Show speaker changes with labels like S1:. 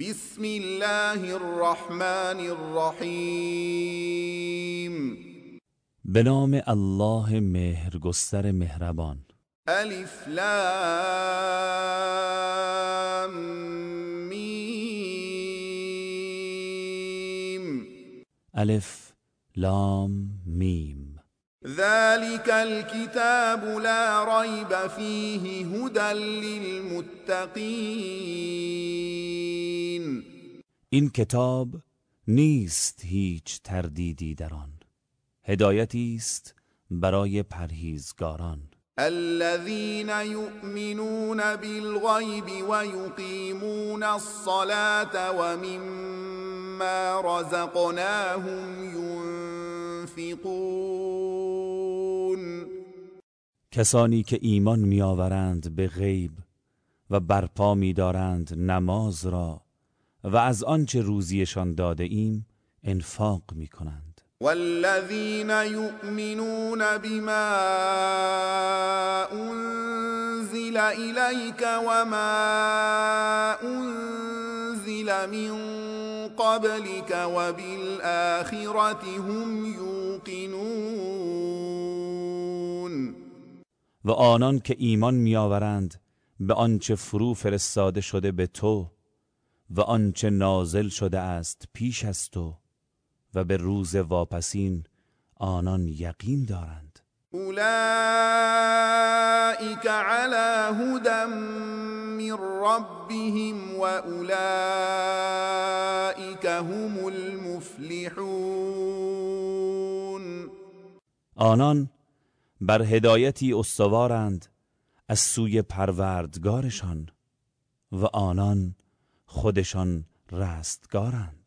S1: بسم الله الرحمن الرحیم
S2: به نام الله مهرگستر مهربان.
S1: ألف لام میم.
S2: ألف لام میم.
S1: ذلك الكتاب لا ريب فيه هدى للمتقين.
S2: این کتاب نیست هیچ تردیدی در آن. هدایتی است برای پرهیزگاران.
S1: الذين يؤمنون بالغيب ويقيمون الصلاة ومما رزقناهم ينفقون.
S2: کسانی که ایمان میآورند به غیب و برپا می‌دارند نماز را و از آنچه روزیشان داده ایم انفاق می کنند
S1: والذين يؤمنون بما أنزل إليك وما أنزل من قبلك وبالآخرة هم يوقنون
S2: و آنان که ایمان میآورند به آنچه فرو فرستاده شده به تو و آنچه نازل شده است پیش از تو و به روز واپسین آنان یقین دارند.
S1: أولئك على هدى من ربهم وأولئك هم المفلحون.
S2: آنان بر هدایتی استوارند از سوی پروردگارشان و آنان خودشان رستگارند.